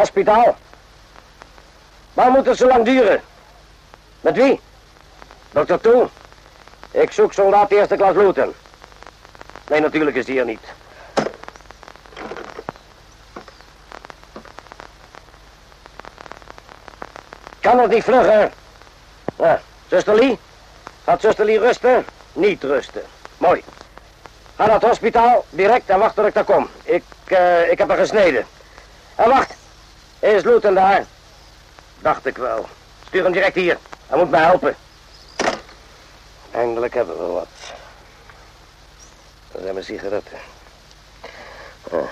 Hospitaal. Waar moet het zo lang duren? Met wie? Dokter Toe. Ik zoek soldaat eerste klas Luton. Nee, natuurlijk is die hier niet. Kan het niet vlugger? Ja, zuster Lee? Gaat zuster Lee rusten? Niet rusten. Mooi. Ga naar het hospitaal, direct en wacht tot ik daar kom. Ik, uh, ik heb haar gesneden. En wacht, is Luton daar? Dacht ik wel. Stuur hem direct hier. Hij moet mij helpen. Eindelijk hebben we wat. Dat zijn mijn sigaretten. Oh.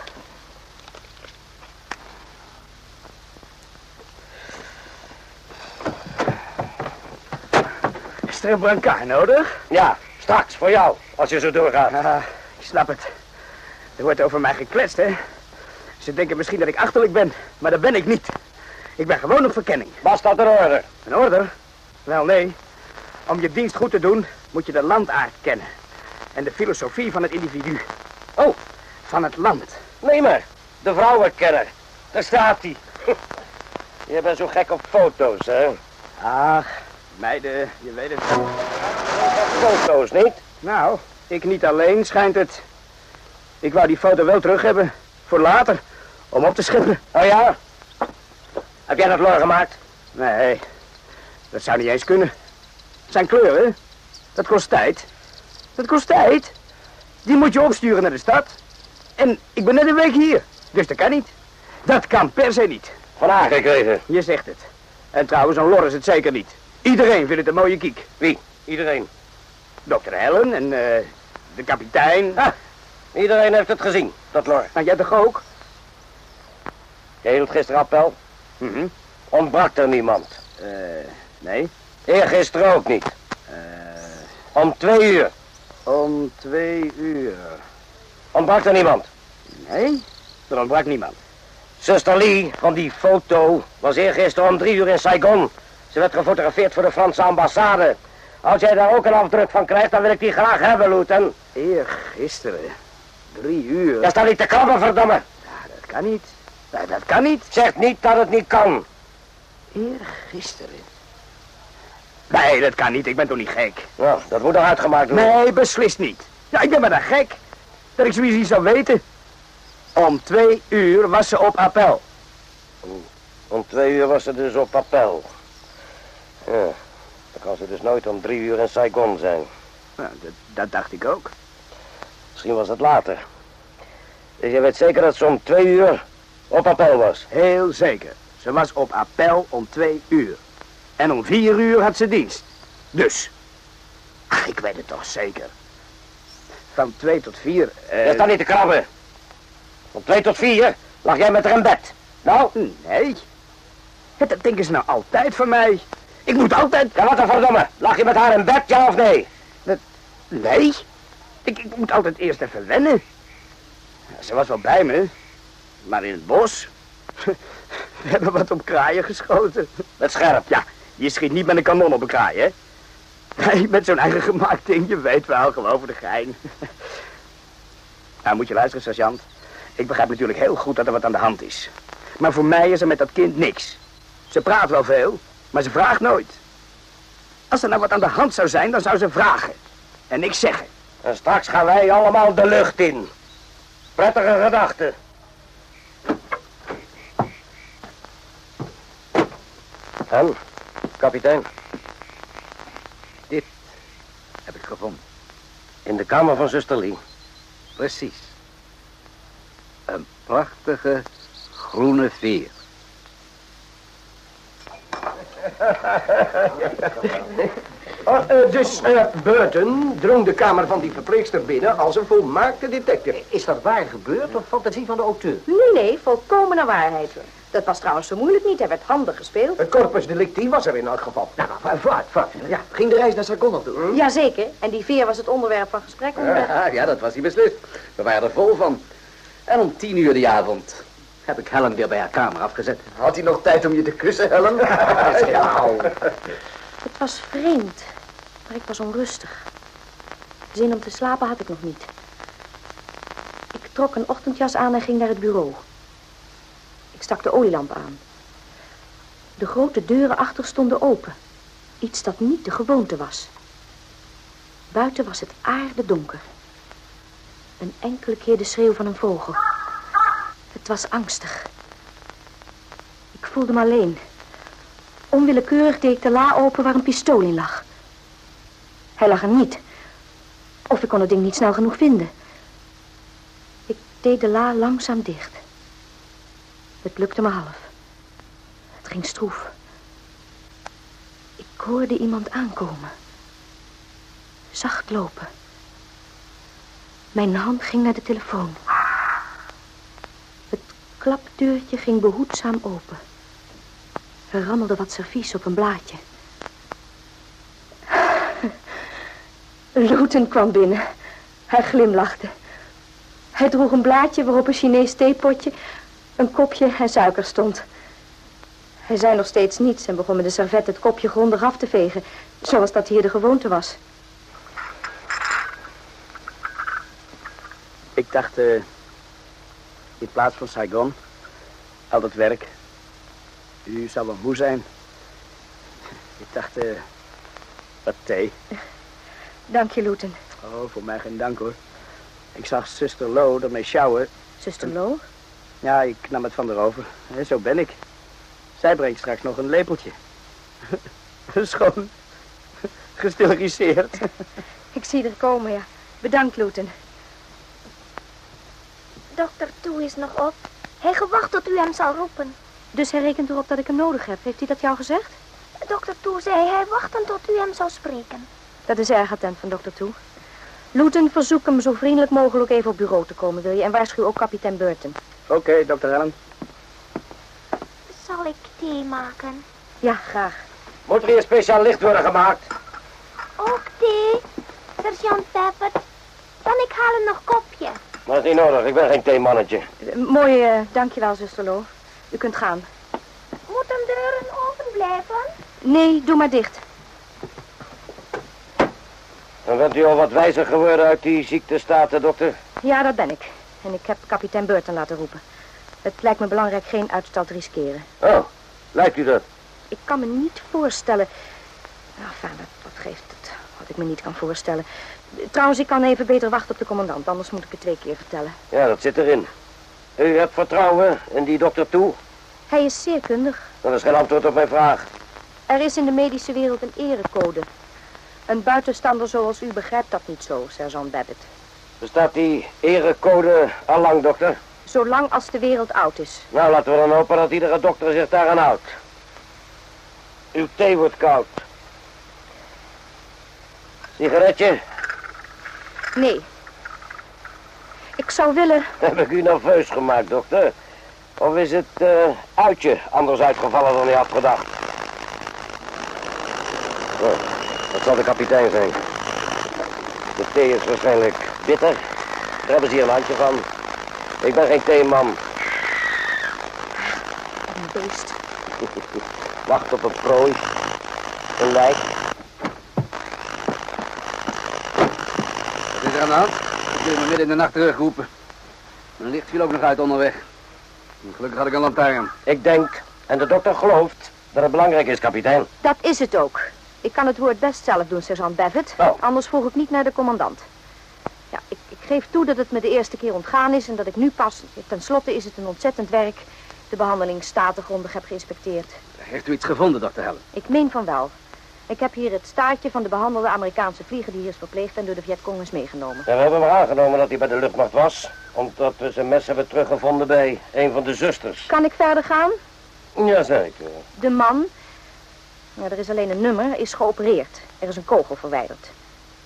Is er een brancard nodig? Ja, straks, voor jou, als je zo doorgaat. Ah, ik snap het. Er wordt over mij gekletst, hè? Ze denken misschien dat ik achterlijk ben, maar dat ben ik niet. Ik ben gewoon op verkenning. Was dat een orde? Een order? Wel, nee. Om je dienst goed te doen, moet je de landaard kennen. En de filosofie van het individu. Oh, van het land. Nee maar, de vrouwenkenner. Daar staat hij. Je bent zo gek op foto's, hè? Ach, meiden, je weet het wel. Foto's, niet? Nou, ik niet alleen, schijnt het. Ik wou die foto wel terug hebben. Voor later. Om op te scheppen. Oh ja? Heb jij dat lor gemaakt? Nee, dat zou niet eens kunnen. Het zijn kleuren. Dat kost tijd. Dat kost tijd. Die moet je opsturen naar de stad. En ik ben net een week hier. Dus dat kan niet. Dat kan per se niet. Van aangekregen. Je zegt het. En trouwens, een lor is het zeker niet. Iedereen vindt het een mooie kiek. Wie? Iedereen. Dokter Helen en uh, de kapitein. Ah, iedereen heeft het gezien, dat lor. Nou, jij toch ook? Jij hield gisteren appel? Mm -hmm. Ontbrak er niemand? Eh, uh, nee. Eergisteren ook niet? Uh, om twee uur. Om twee uur. Ontbrak er niemand? Nee, er ontbrak niemand. Zuster Lee van die foto was eergisteren om drie uur in Saigon. Ze werd gefotografeerd voor de Franse ambassade. Als jij daar ook een afdruk van krijgt, dan wil ik die graag hebben, Luton. Eergisteren? Drie uur? Ja, sta niet te krabben, verdomme. Ja, dat kan niet. Ja, dat kan niet. Zeg niet dat het niet kan. Eergisteren? Nee, dat kan niet. Ik ben toch niet gek? Nou, dat moet er uitgemaakt worden. Nee, beslist niet. Ja, ik ben maar dan gek. Dat ik zoiets niet zou weten. Om twee uur was ze op appel. Om, om twee uur was ze dus op appel. Ja, dan kan ze dus nooit om drie uur in Saigon zijn. Nou, dat, dat dacht ik ook. Misschien was het later. Dus je weet zeker dat ze om twee uur op appel was? Heel zeker. Ze was op appel om twee uur. En om vier uur had ze dienst. Dus. Ach, ik weet het toch zeker. Van twee tot vier... Uh... Je staat niet te krabben. Van twee tot vier lag jij met haar in bed. Nou? Nee. Dat denken ze nou altijd van mij. Ik moet altijd... Ja, wat dan verdomme. Lag je met haar in bed, ja of nee? Dat... Nee. Ik, moet altijd eerst even wennen. Ze was wel bij me. Maar in het bos... We hebben wat op kraaien geschoten. Met scherp? Ja, je schiet niet met een kanon op een kraai, hè? Nee, met zo'n eigen gemaakt ding, je weet wel, geloof de gein. nou, moet je luisteren, sergeant. Ik begrijp natuurlijk heel goed dat er wat aan de hand is. Maar voor mij is er met dat kind niks. Ze praat wel veel, maar ze vraagt nooit. Als er nou wat aan de hand zou zijn, dan zou ze vragen. En niks zeggen. En straks gaan wij allemaal de lucht in. Prettige gedachten. En, kapitein? Dit heb ik gevonden. In de kamer van zuster Lee? Precies. Een prachtige groene veer. Oh, uh, dus uh, Burton drong de kamer van die verpleegster binnen als een volmaakte detective. Is dat waar gebeurd of fantasie van de auteur? Nee, nee, volkomen naar waarheid. Dat was trouwens zo moeilijk niet, hij werd handig gespeeld. Het corpus delicti was er in elk geval. Nou, nou vaart, vaart. Ja, ging de reis naar Sargon nog toe? Hm? Jazeker, en die veer was het onderwerp van gesprek onderweg. Ja, ja, dat was hij beslist. We waren er vol van. En om tien uur die avond heb ik Helen weer bij haar kamer afgezet. Had hij nog tijd om je te kussen, Helen? ja. Het was vreemd, maar ik was onrustig. Zin om te slapen had ik nog niet. Ik trok een ochtendjas aan en ging naar het bureau. Ik stak de olielamp aan. De grote deuren achter stonden open. Iets dat niet de gewoonte was. Buiten was het aardedonker. Een enkele keer de schreeuw van een vogel. Het was angstig. Ik voelde me alleen. Onwillekeurig deed ik de la open waar een pistool in lag. Hij lag er niet. Of ik kon het ding niet snel genoeg vinden. Ik deed de la langzaam dicht. Het lukte me half. Het ging stroef. Ik hoorde iemand aankomen. Zacht lopen. Mijn hand ging naar de telefoon. Het klapdeurtje ging behoedzaam open. Er rammelde wat servies op een blaadje. Luton kwam binnen. Hij glimlachte. Hij droeg een blaadje waarop een Chinees theepotje, een kopje en suiker stond. Hij zei nog steeds niets en begon met de servet het kopje grondig af te vegen, zoals dat hier de gewoonte was. Ik dacht, eh, in plaats van Saigon, al dat werk, u zou wel moe zijn. Ik dacht, eh, wat thee. Dank je, Luton. Oh, voor mij geen dank hoor. Ik zag zuster Lo ermee sjouwen. Zuster Lo? Ja, ik nam het van haar over. Hè, Zo ben ik. Zij brengt straks nog een lepeltje. Schoon gestilriseerd. Ik zie er komen, ja. Bedankt, Luton. Dokter Toe is nog op. Hij gewacht tot u hem zal roepen. Dus hij rekent erop dat ik hem nodig heb. Heeft hij dat jou gezegd? Dokter Toe zei hij wachten tot u hem zou spreken. Dat is erg attent van dokter Toe. Luton, verzoek hem zo vriendelijk mogelijk even op bureau te komen, wil je? En waarschuw ook kapitein Burton. Oké, dokter Allen. Zal ik thee maken? Ja, graag. Moet er hier speciaal licht worden gemaakt? Ook thee? Sergeant Peppert. Dan ik haal een nog kopje. Dat is niet nodig, ik ben geen theemannetje. Eh, mooi, eh, dankjewel, zuster Lo. U kunt gaan. Moeten deuren open blijven? Nee, doe maar dicht. Dan bent u al wat wijzer geworden uit die ziektestaten, dokter. Ja, dat ben ik. En ik heb kapitein Burton laten roepen. Het lijkt me belangrijk geen uitstel te riskeren. Oh, lijkt u dat? Ik kan me niet voorstellen... Enfin, dat, dat geeft het wat ik me niet kan voorstellen. Trouwens, ik kan even beter wachten op de commandant, anders moet ik het twee keer vertellen. Ja, dat zit erin. U hebt vertrouwen in die dokter toe? Hij is zeer kundig. Dat is geen antwoord op mijn vraag. Er is in de medische wereld een erecode. Een buitenstander zoals u begrijpt dat niet zo, sergeant Babbitt. Bestaat die erecode al lang, dokter? Zolang als de wereld oud is. Nou, laten we dan hopen dat iedere dokter zich daaraan houdt. Uw thee wordt koud. Sigaretje? Nee. Ik zou willen... Heb ik u nerveus gemaakt, dokter? Of is het eh, uitje anders uitgevallen dan u had gedacht? Oh, dat zal de kapitein zijn. De thee is waarschijnlijk bitter. Daar hebben ze hier een handje van. Ik ben geen theeman. Een beest. Wacht op een prooi. Een lijk. Wat is er aan de hand? Ik heb me midden in de nacht teruggeroepen. Mijn licht viel ook nog uit onderweg. Gelukkig had ik een lantaarn. Ik denk, en de dokter gelooft, dat het belangrijk is, kapitein. Dat is het ook. Ik kan het woord best zelf doen, sergeant Babbitt. Oh. Anders vroeg ik niet naar de commandant. Ja, ik, ik geef toe dat het me de eerste keer ontgaan is en dat ik nu pas... Ten slotte is het een ontzettend werk de behandeling statengrondig heb geïnspecteerd. Heeft u iets gevonden, dokter Helen? Ik meen van wel. Ik heb hier het staartje van de behandelde Amerikaanse vlieger die hier is verpleegd en door de Vietcong is meegenomen. En we hebben maar aangenomen dat hij bij de luchtmacht was. Omdat we zijn mes hebben teruggevonden bij een van de zusters. Kan ik verder gaan? Jazeker. De man, ja, er is alleen een nummer, is geopereerd. Er is een kogel verwijderd.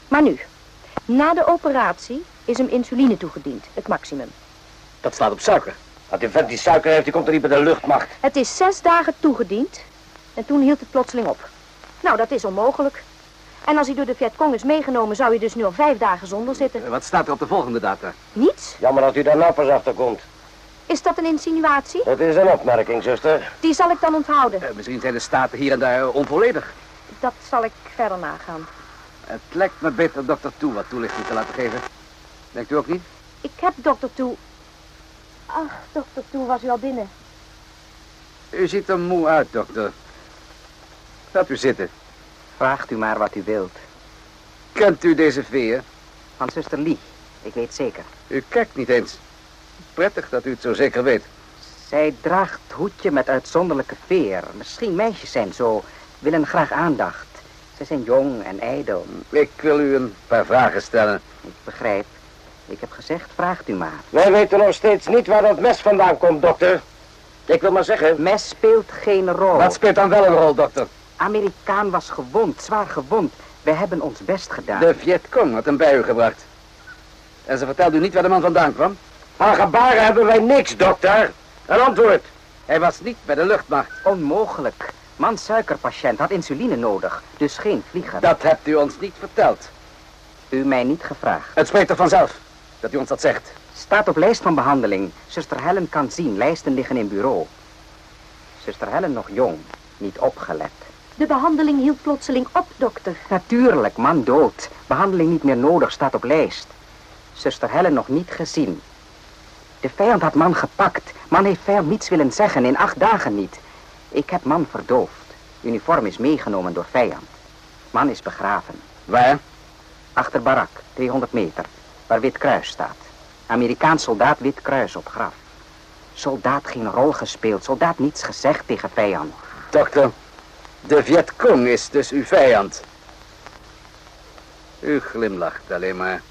Maar nu, na de operatie is hem insuline toegediend, het maximum. Dat staat op suiker. Dat vent die suiker heeft, die komt er niet bij de luchtmacht. Het is zes dagen toegediend en toen hield het plotseling op. Nou, dat is onmogelijk. En als hij door de Vietcong is meegenomen, zou hij dus nu al vijf dagen zonder zitten. Wat staat er op de volgende data? Niets? Jammer dat u daar nou pas achter komt. Is dat een insinuatie? Dat is een opmerking, zuster. Die zal ik dan onthouden. Eh, misschien zijn de staten hier en daar onvolledig. Dat zal ik verder nagaan. Het lijkt me beter dokter Toe wat toelichting te laten geven. Denkt u ook niet? Ik heb dokter Toe... Ach, dokter Toe, was u al binnen? U ziet er moe uit, dokter. Gaat u zitten. Vraagt u maar wat u wilt. Kent u deze veer? Van zuster Lee. Ik weet zeker. U kijkt niet eens. Prettig dat u het zo zeker weet. Zij draagt hoedje met uitzonderlijke veer. Misschien meisjes zijn zo, willen graag aandacht. Ze zijn jong en ijdel. Ik wil u een paar vragen stellen. Ik begrijp. Ik heb gezegd, vraagt u maar. Wij weten nog steeds niet waar dat mes vandaan komt, dokter. Ik wil maar zeggen... Mes speelt geen rol. Wat speelt dan wel een rol, dokter? Amerikaan was gewond, zwaar gewond. We hebben ons best gedaan. De Vietcong had hem bij u gebracht. En ze vertelde u niet waar de man vandaan kwam? Aan gebaren hebben wij niks, dokter. Een antwoord. Hij was niet bij de luchtmacht. Onmogelijk. Man suikerpatiënt had insuline nodig, dus geen vlieger. Dat hebt u ons niet verteld. U mij niet gevraagd. Het spreekt er vanzelf dat u ons dat zegt. Staat op lijst van behandeling. Zuster Helen kan zien, lijsten liggen in bureau. Zuster Helen nog jong, niet opgelet. De behandeling hield plotseling op, dokter. Natuurlijk, man dood. Behandeling niet meer nodig, staat op lijst. Zuster Helen nog niet gezien. De vijand had man gepakt. Man heeft vijand niets willen zeggen, in acht dagen niet. Ik heb man verdoofd. Uniform is meegenomen door vijand. Man is begraven. Waar? Achter barak, 200 meter, waar Wit Kruis staat. Amerikaans soldaat Wit Kruis op graf. Soldaat geen rol gespeeld, soldaat niets gezegd tegen vijand. Dokter, de Vietcong is dus uw vijand. U glimlacht alleen maar.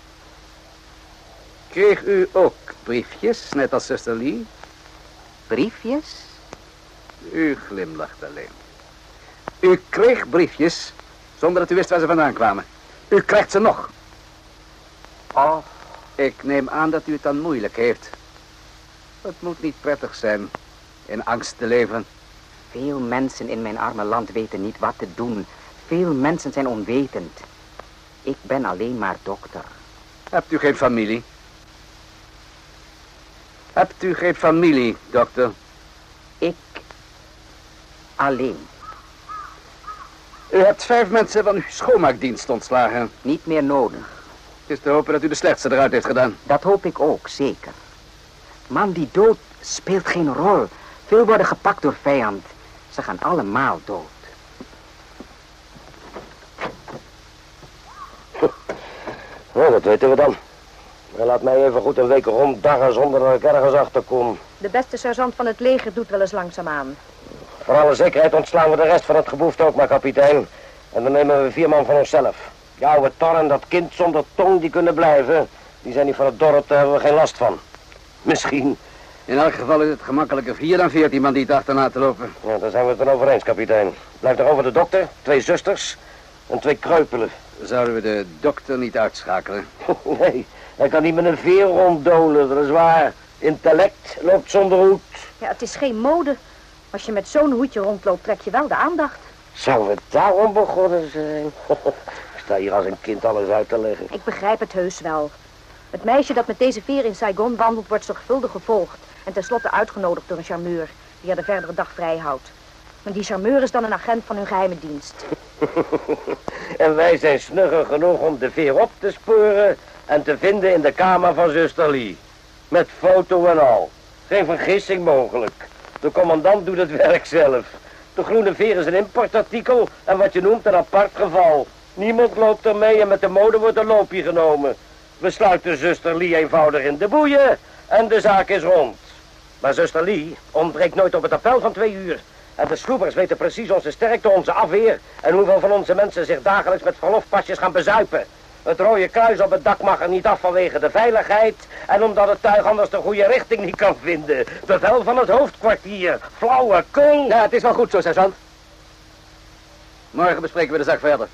Kreeg u ook briefjes, net als zuster Lee? Briefjes? U glimlacht alleen. U kreeg briefjes zonder dat u wist waar ze vandaan kwamen. U krijgt ze nog. Oh, Ik neem aan dat u het dan moeilijk heeft. Het moet niet prettig zijn in angst te leven. veel mensen in mijn arme land weten niet wat te doen. Veel mensen zijn onwetend. Ik ben alleen maar dokter. Hebt u geen familie? Hebt u geen familie, dokter? Ik alleen. U hebt vijf mensen van uw schoonmaakdienst ontslagen. Niet meer nodig. Het is te hopen dat u de slechtste eruit heeft gedaan. Dat hoop ik ook, zeker. Man die dood speelt geen rol. Veel worden gepakt door vijand. Ze gaan allemaal dood. Nou, dat weten we dan. Maar laat mij even goed een week ronddarren zonder dat ik ergens achter kom. De beste sergeant van het leger doet wel eens langzaamaan. Voor alle zekerheid ontslaan we de rest van het geboefte ook maar, kapitein. En dan nemen we vier man van onszelf. Die oude Tor en dat kind zonder tong, die kunnen blijven. Die zijn niet van het dorp, daar hebben we geen last van. Misschien. In elk geval is het gemakkelijker vier dan veertien bandieten achterna te lopen. Ja, daar zijn we het dan over eens, kapitein. Blijft er over de dokter, twee zusters en twee kreupelen. Zouden we de dokter niet uitschakelen? nee, hij kan niet met een veer ronddolen, dat is waar. Intellect loopt zonder hoed. Ja, het is geen mode. Als je met zo'n hoedje rondloopt, trek je wel de aandacht. Zou het daarom begonnen zijn? ik sta hier als een kind alles uit te leggen. Ik begrijp het heus wel. Het meisje dat met deze veer in Saigon wandelt, wordt zorgvuldig gevolgd. En tenslotte uitgenodigd door een charmeur, die haar de verdere dag vrij houdt. En die charmeur is dan een agent van hun geheime dienst. en wij zijn snugger genoeg om de veer op te sporen en te vinden in de kamer van zuster Lee. Met foto en al. Geen vergissing mogelijk. De commandant doet het werk zelf. De groene veer is een importartikel en wat je noemt een apart geval. Niemand loopt ermee en met de mode wordt een loopje genomen. We sluiten zuster Lee eenvoudig in de boeien en de zaak is rond. Maar zuster Lee ontbreekt nooit op het appel van twee uur. En de sloepers weten precies onze sterkte, onze afweer... en hoeveel van onze mensen zich dagelijks met verlofpasjes gaan bezuipen. Het rode kruis op het dak mag er niet af vanwege de veiligheid... en omdat het tuig anders de goede richting niet kan vinden. Bevel van het hoofdkwartier. Flauwe kul. Ja, het is wel goed zo, sergeant. Morgen bespreken we de zaak verder.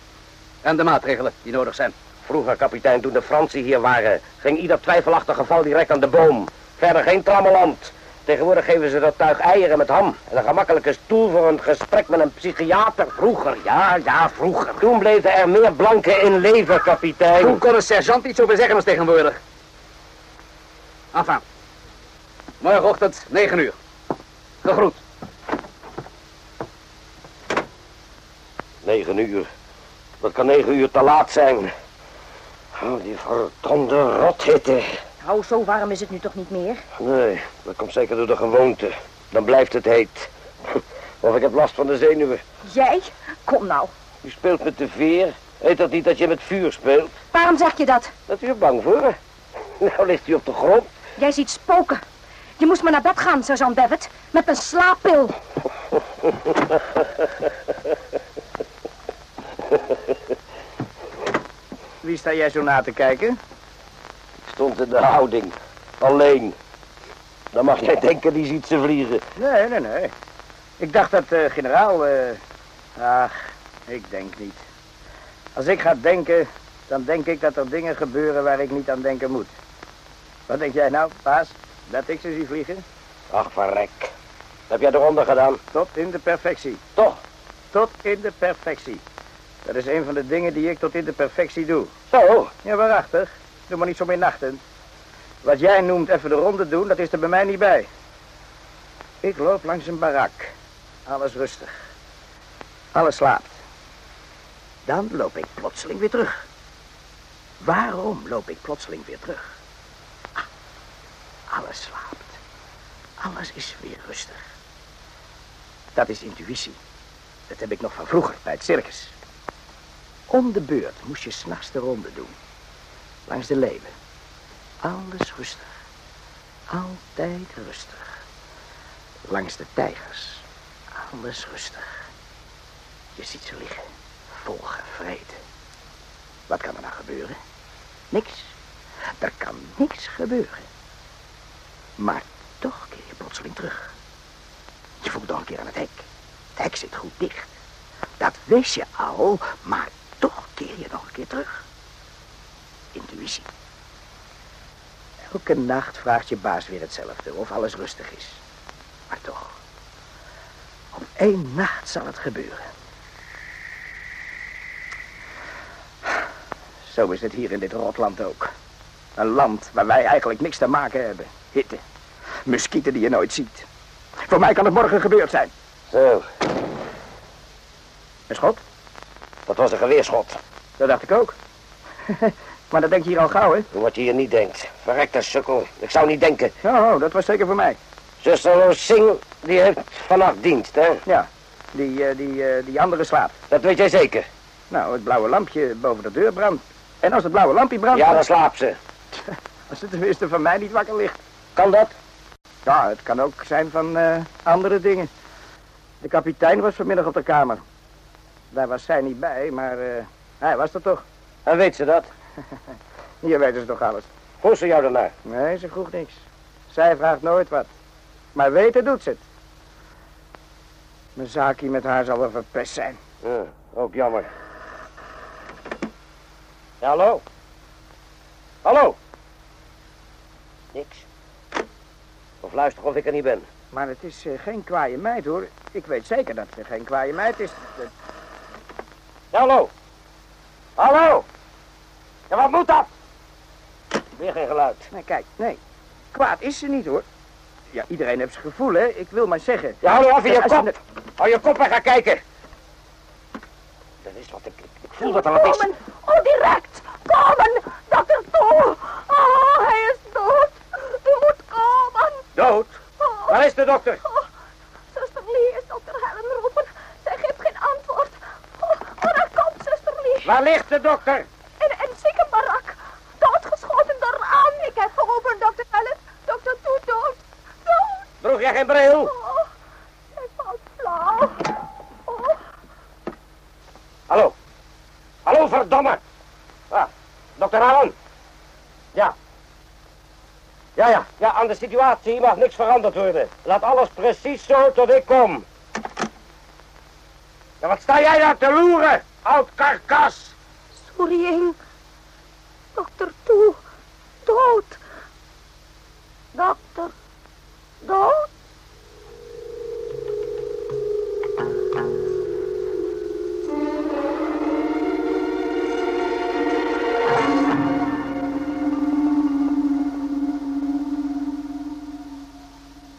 En de maatregelen die nodig zijn. Vroeger, kapitein, toen de Fransen hier waren... ging ieder twijfelachtig geval direct aan de boom. Verder geen trammeland. Tegenwoordig geven ze dat tuig eieren met ham. En een gemakkelijke stoel voor een gesprek met een psychiater. Vroeger, ja, ja, vroeger. Toen bleven er meer blanken in leven, kapitein. Toen kon een sergeant iets over zeggen als tegenwoordig. Enfin. Morgenochtend, 9 uur. Gegroet. Negen uur. Dat kan negen uur te laat zijn. Oh, die verdomde rothitte. Nou, zo warm is het nu toch niet meer? Nee, dat komt zeker door de gewoonte. Dan blijft het heet. Of ik heb last van de zenuwen. Jij? Kom nou. U speelt met de veer. Heet dat niet dat je met vuur speelt? Waarom zeg je dat? Dat u er bang voor? Nou ligt u op de grond. Jij ziet spoken. Je moest maar naar bed gaan, sergeant Bevet. Met een slaappil. Wie sta jij zo na te kijken? Stond in de houding. Alleen. Dan mag jij denken, die ziet ze vliegen. Nee, nee, nee. Ik dacht dat de generaal... eh, Ach, ik denk niet. Als ik ga denken, dan denk ik dat er dingen gebeuren waar ik niet aan denken moet. Wat denk jij nou, paas? Dat ik ze zie vliegen? Ach, verrek. Heb jij eronder gedaan? Tot in de perfectie. Toch? Tot in de perfectie. Dat is een van de dingen die ik tot in de perfectie doe. Zo. Ja, waarachtig. Doe maar niet zo meer nachten. Wat jij noemt even de ronde doen, dat is er bij mij niet bij. Ik loop langs een barak. Alles rustig. Alles slaapt. Dan loop ik plotseling weer terug. Waarom loop ik plotseling weer terug? Ah, alles slaapt. Alles is weer rustig. Dat is intuïtie. Dat heb ik nog van vroeger bij het circus. Om de beurt moest je s'nachts de ronde doen. Langs de leeuwen. Alles rustig. Altijd rustig. Langs de tijgers. Alles rustig. Je ziet ze liggen. Volgevreten. Wat kan er nou gebeuren? Niks. Er kan niks gebeuren. Maar toch keer je plotseling terug. Je voelt nog een keer aan het hek. Het hek zit goed dicht. Dat wist je al, maar toch keer je nog een keer terug. Intuïtie. Elke nacht vraagt je baas weer hetzelfde, of alles rustig is. Maar toch, op één nacht zal het gebeuren. Zo is het hier in dit rotland ook. Een land waar wij eigenlijk niks te maken hebben. Hitte. Muskieten die je nooit ziet. Voor mij kan het morgen gebeurd zijn. Zo. Een schot? Dat was een geweerschot. Dat dacht ik ook. maar dat denk je hier al gauw, hè? Wat je hier niet denkt. Verrekte sukkel. Ik zou niet denken. Oh, oh, dat was zeker voor mij. Zuster Singh, die heeft vannacht dienst, hè? Ja, die, eh, die, eh, die andere slaapt. Dat weet jij zeker. Nou, het blauwe lampje boven de deur brandt. En als het blauwe lampje brandt... Ja, dan slaapt ze. Als het tenminste van mij niet wakker ligt. Kan dat? Ja, het kan ook zijn van eh, andere dingen. De kapitein was vanmiddag op de kamer. Daar was zij niet bij, maar hij was er toch. En weet ze dat? Hier weten ze toch alles. Vroeg ze jou daarnaar? Nee, ze vroeg niks. Zij vraagt nooit wat. Maar weten doet ze het. Mijn zaakje met haar zal wel verpest zijn. Ja, ook jammer. Ja, hallo? Hallo? Niks. Of luister of ik er niet ben. Maar het is eh, geen kwaaie meid, hoor. Ik weet zeker dat het geen kwaaie meid is. Ja, hallo? Hallo? Ja, wat moet dat? Weer geen geluid. Nee, kijk, nee. Kwaad is ze niet, hoor. Ja, iedereen heeft zijn gevoel, hè. Ik wil maar zeggen. Ja, hou af in je kop. Hou je kop en ga kijken. Dat is wat ik... Ik voel dat er wat is. Komen! Oh, direct! Komen! Dokter Toe! Oh, hij is dood! U moet komen! Dood? Oh, Waar is de dokter? oh, zuster Lee is dokter Helen roepen. Zij geeft geen antwoord. Oh, oh daar komt zuster Lee. Waar ligt de dokter? In een ziekenbarak. Doodgeschoten door aan. Ik heb geroepen, dokter Helen. Dokter Toe dood. Jij geen bril? Oh, zij valt flauw. Oh. Hallo? Hallo, verdomme! Ah, dokter Allen? Ja. Ja, ja, ja, aan de situatie mag niks veranderd worden. Laat alles precies zo tot ik kom. Ja, wat sta jij daar te loeren, oud karkas? Soering. Dokter Toe. Dood. Dokter. Dood.